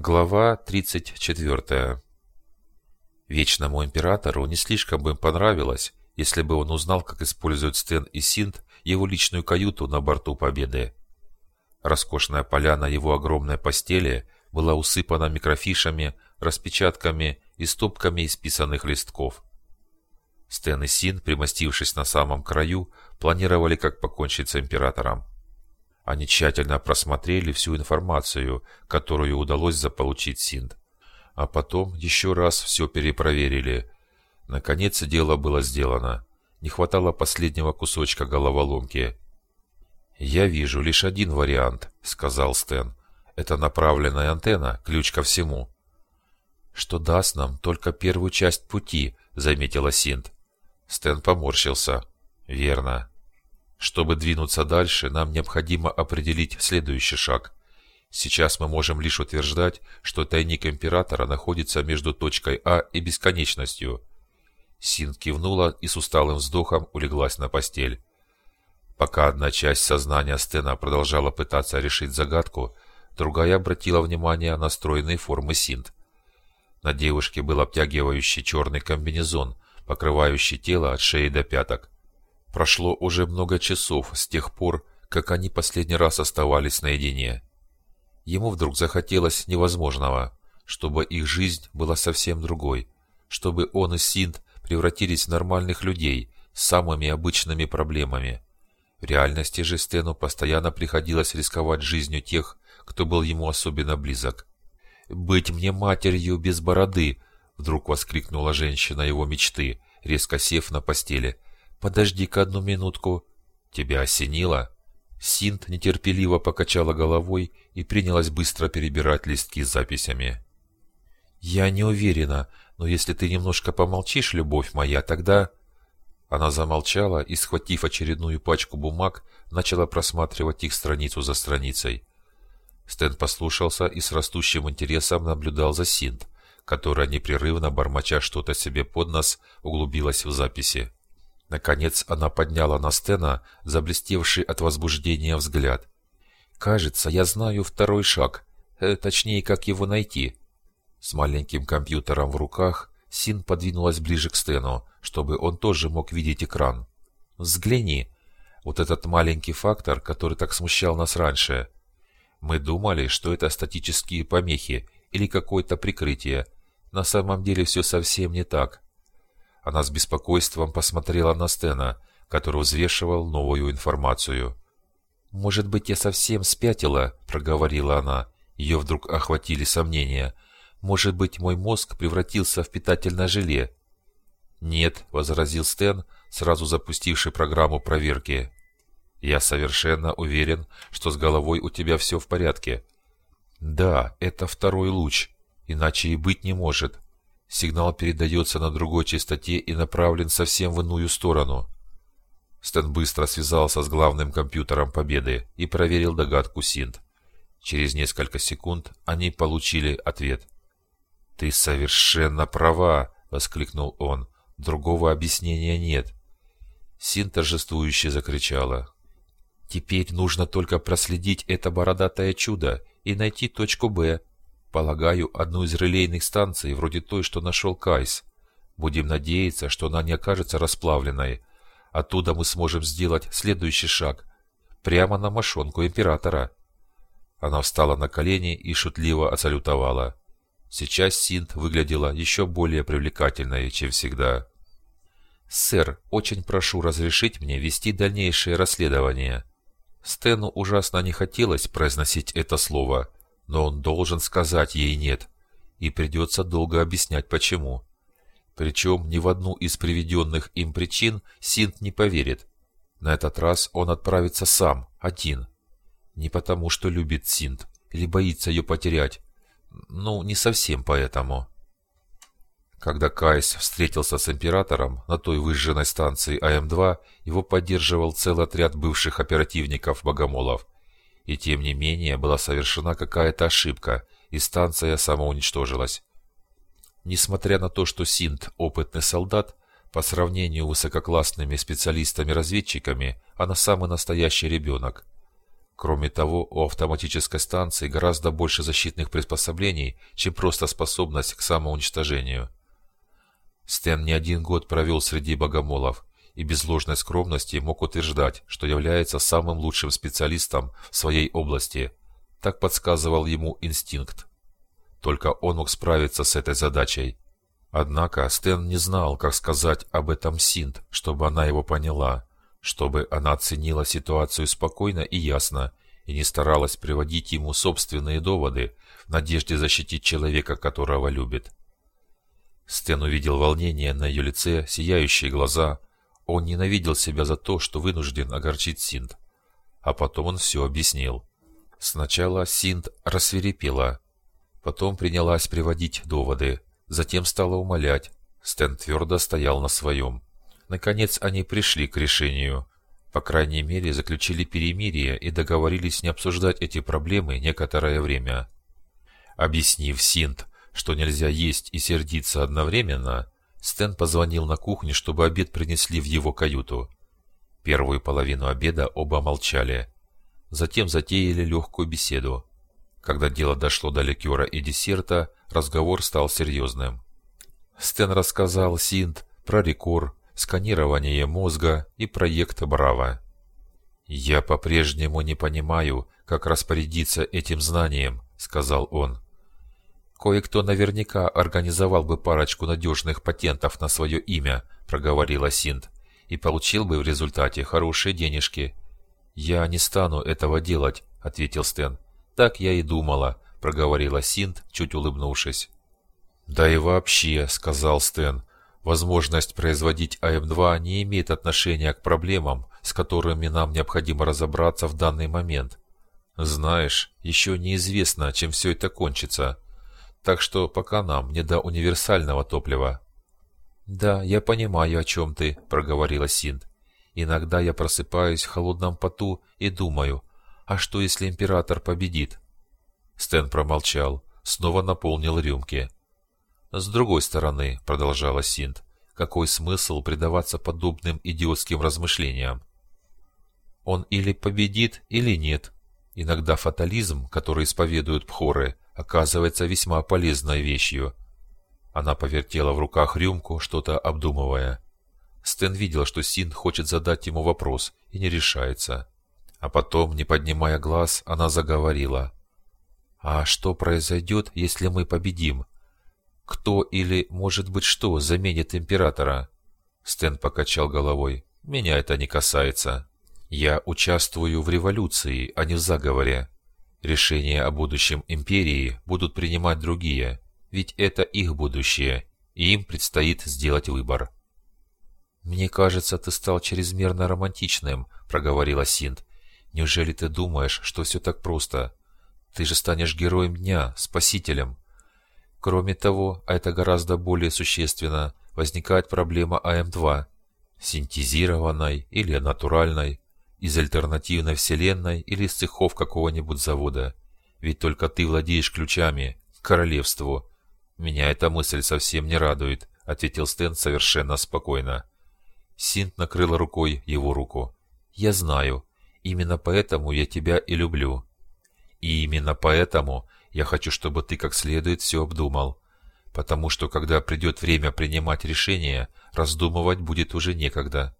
Глава 34. Вечному императору не слишком бы им понравилось, если бы он узнал, как используют Стэн и Синт его личную каюту на борту Победы. Роскошная поляна его огромной постели была усыпана микрофишами, распечатками и стопками исписанных листков. Стэн и Син, примостившись на самом краю, планировали, как покончить с императором. Они тщательно просмотрели всю информацию, которую удалось заполучить Синд. А потом еще раз все перепроверили. Наконец дело было сделано. Не хватало последнего кусочка головоломки. «Я вижу лишь один вариант», — сказал Стэн. «Это направленная антенна, ключ ко всему». «Что даст нам только первую часть пути», — заметила Синд. Стэн поморщился. «Верно. Чтобы двинуться дальше, нам необходимо определить следующий шаг. Сейчас мы можем лишь утверждать, что тайник Императора находится между точкой А и бесконечностью. Син кивнула и с усталым вздохом улеглась на постель. Пока одна часть сознания Стена продолжала пытаться решить загадку, другая обратила внимание на стройные формы Синт. На девушке был обтягивающий черный комбинезон, покрывающий тело от шеи до пяток. Прошло уже много часов с тех пор, как они последний раз оставались наедине. Ему вдруг захотелось невозможного, чтобы их жизнь была совсем другой, чтобы он и Синт превратились в нормальных людей с самыми обычными проблемами. В реальности же Стэну постоянно приходилось рисковать жизнью тех, кто был ему особенно близок. «Быть мне матерью без бороды!» — вдруг воскликнула женщина его мечты, резко сев на постели — «Подожди-ка одну минутку». «Тебя осенило?» Синт нетерпеливо покачала головой и принялась быстро перебирать листки с записями. «Я не уверена, но если ты немножко помолчишь, любовь моя, тогда...» Она замолчала и, схватив очередную пачку бумаг, начала просматривать их страницу за страницей. Стэн послушался и с растущим интересом наблюдал за Синт, которая непрерывно, бормоча что-то себе под нос, углубилась в записи. Наконец она подняла на Стена заблестевший от возбуждения взгляд. «Кажется, я знаю второй шаг, э, точнее, как его найти». С маленьким компьютером в руках Син подвинулась ближе к Стену, чтобы он тоже мог видеть экран. «Взгляни. Вот этот маленький фактор, который так смущал нас раньше. Мы думали, что это статические помехи или какое-то прикрытие. На самом деле все совсем не так». Она с беспокойством посмотрела на Стена, который взвешивал новую информацию. «Может быть, я совсем спятила?» – проговорила она. Ее вдруг охватили сомнения. «Может быть, мой мозг превратился в питательное желе?» «Нет», – возразил Стэн, сразу запустивший программу проверки. «Я совершенно уверен, что с головой у тебя все в порядке». «Да, это второй луч, иначе и быть не может. Сигнал передается на другой частоте и направлен совсем в иную сторону. Стэн быстро связался с главным компьютером Победы и проверил догадку Синт. Через несколько секунд они получили ответ. «Ты совершенно права!» — воскликнул он. «Другого объяснения нет». Синт торжествующе закричала. «Теперь нужно только проследить это бородатое чудо и найти точку «Б», Полагаю, одну из релейных станций, вроде той, что нашел Кайс. Будем надеяться, что она не окажется расплавленной. Оттуда мы сможем сделать следующий шаг. Прямо на мошонку Императора. Она встала на колени и шутливо отсалютовала. Сейчас Синт выглядела еще более привлекательной, чем всегда. «Сэр, очень прошу разрешить мне вести дальнейшее расследование». Стэну ужасно не хотелось произносить это слово – но он должен сказать ей «нет», и придется долго объяснять почему. Причем ни в одну из приведенных им причин Синт не поверит. На этот раз он отправится сам, один. Не потому, что любит Синт или боится ее потерять. Ну, не совсем поэтому. Когда Кайс встретился с Императором на той выжженной станции АМ-2, его поддерживал целый отряд бывших оперативников-богомолов – и тем не менее была совершена какая-то ошибка, и станция самоуничтожилась. Несмотря на то, что Синт – опытный солдат, по сравнению с высококлассными специалистами-разведчиками, она самый настоящий ребенок. Кроме того, у автоматической станции гораздо больше защитных приспособлений, чем просто способность к самоуничтожению. Стэн не один год провел среди богомолов и без ложной скромности мог утверждать, что является самым лучшим специалистом в своей области. Так подсказывал ему инстинкт. Только он мог справиться с этой задачей. Однако Стэн не знал, как сказать об этом Синт, чтобы она его поняла чтобы она оценила ситуацию спокойно и ясно и не старалась приводить ему собственные доводы в надежде защитить человека, которого любит. Стэн увидел волнение на ее лице, сияющие глаза. Он ненавидел себя за то, что вынужден огорчить Синт. А потом он все объяснил. Сначала Синт рассверепела, потом принялась приводить доводы, затем стала умолять. Стэн твердо стоял на своем. Наконец они пришли к решению. По крайней мере, заключили перемирие и договорились не обсуждать эти проблемы некоторое время. Объяснив Синт, что нельзя есть и сердиться одновременно, Стэн позвонил на кухню, чтобы обед принесли в его каюту. Первую половину обеда оба молчали. Затем затеяли легкую беседу. Когда дело дошло до ликера и десерта, разговор стал серьезным. Стэн рассказал Синт про рекор, сканирование мозга и проект «Браво». «Я по-прежнему не понимаю, как распорядиться этим знанием», — сказал он. «Кое-кто наверняка организовал бы парочку надежных патентов на свое имя», — проговорила Синт, «и получил бы в результате хорошие денежки». «Я не стану этого делать», — ответил Стэн. «Так я и думала», — проговорила Синт, чуть улыбнувшись. «Да и вообще», — сказал Стэн, Возможность производить АМ-2 не имеет отношения к проблемам, с которыми нам необходимо разобраться в данный момент. Знаешь, еще неизвестно, чем все это кончится. Так что пока нам не до универсального топлива. «Да, я понимаю, о чем ты», — проговорила Синд. «Иногда я просыпаюсь в холодном поту и думаю, а что если император победит?» Стэн промолчал, снова наполнил рюмки. С другой стороны, продолжала Синт, какой смысл предаваться подобным идиотским размышлениям? Он или победит, или нет. Иногда фатализм, который исповедуют пхоры, оказывается весьма полезной вещью. Она повертела в руках рюмку, что-то обдумывая. Стэн видел, что Син хочет задать ему вопрос и не решается. А потом, не поднимая глаз, она заговорила. «А что произойдет, если мы победим? Кто или, может быть, что заменит императора? Стэн покачал головой. Меня это не касается. Я участвую в революции, а не в заговоре. Решения о будущем империи будут принимать другие, ведь это их будущее, и им предстоит сделать выбор. «Мне кажется, ты стал чрезмерно романтичным», — проговорила Синт. «Неужели ты думаешь, что все так просто? Ты же станешь героем дня, спасителем. Кроме того, а это гораздо более существенно, возникает проблема АМ2, синтезированной или натуральной, из альтернативной вселенной или из цехов какого-нибудь завода. Ведь только ты владеешь ключами к королевству. Меня эта мысль совсем не радует, ответил Стэн совершенно спокойно. Синт накрыла рукой его руку. Я знаю. Именно поэтому я тебя и люблю. И именно поэтому я хочу, чтобы ты как следует все обдумал. Потому что, когда придет время принимать решение, раздумывать будет уже некогда.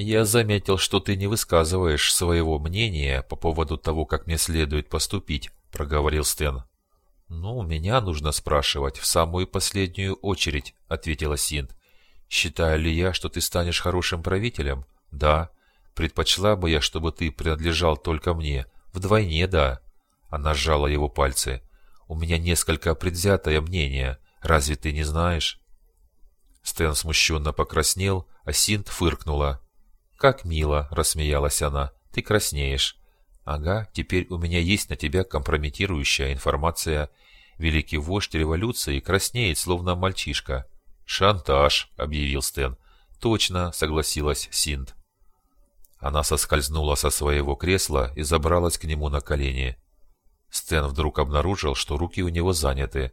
Я заметил, что ты не высказываешь своего мнения по поводу того, как мне следует поступить, проговорил Стэн. «Ну, меня нужно спрашивать в самую последнюю очередь», — ответила Синт. «Считаю ли я, что ты станешь хорошим правителем?» «Да». «Предпочла бы я, чтобы ты принадлежал только мне?» «Вдвойне да». Она сжала его пальцы. «У меня несколько предвзятое мнение. Разве ты не знаешь?» Стэн смущенно покраснел, а Синт фыркнула. «Как мило!» – рассмеялась она. «Ты краснеешь». «Ага, теперь у меня есть на тебя компрометирующая информация. Великий вождь революции краснеет, словно мальчишка». «Шантаж», – объявил Стэн. «Точно», – согласилась Синт. Она соскользнула со своего кресла и забралась к нему на колени. Стэн вдруг обнаружил, что руки у него заняты.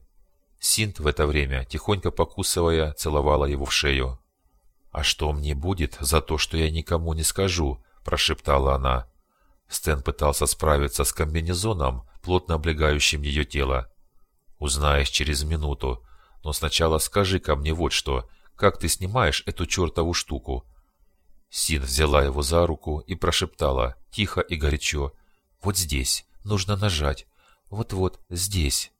Синт в это время, тихонько покусывая, целовала его в шею. «А что мне будет за то, что я никому не скажу?» – прошептала она. Стэн пытался справиться с комбинезоном, плотно облегающим ее тело. «Узнаешь через минуту. Но сначала скажи ко мне вот что. Как ты снимаешь эту чертову штуку?» Син взяла его за руку и прошептала, тихо и горячо. «Вот здесь. Нужно нажать. Вот-вот, здесь».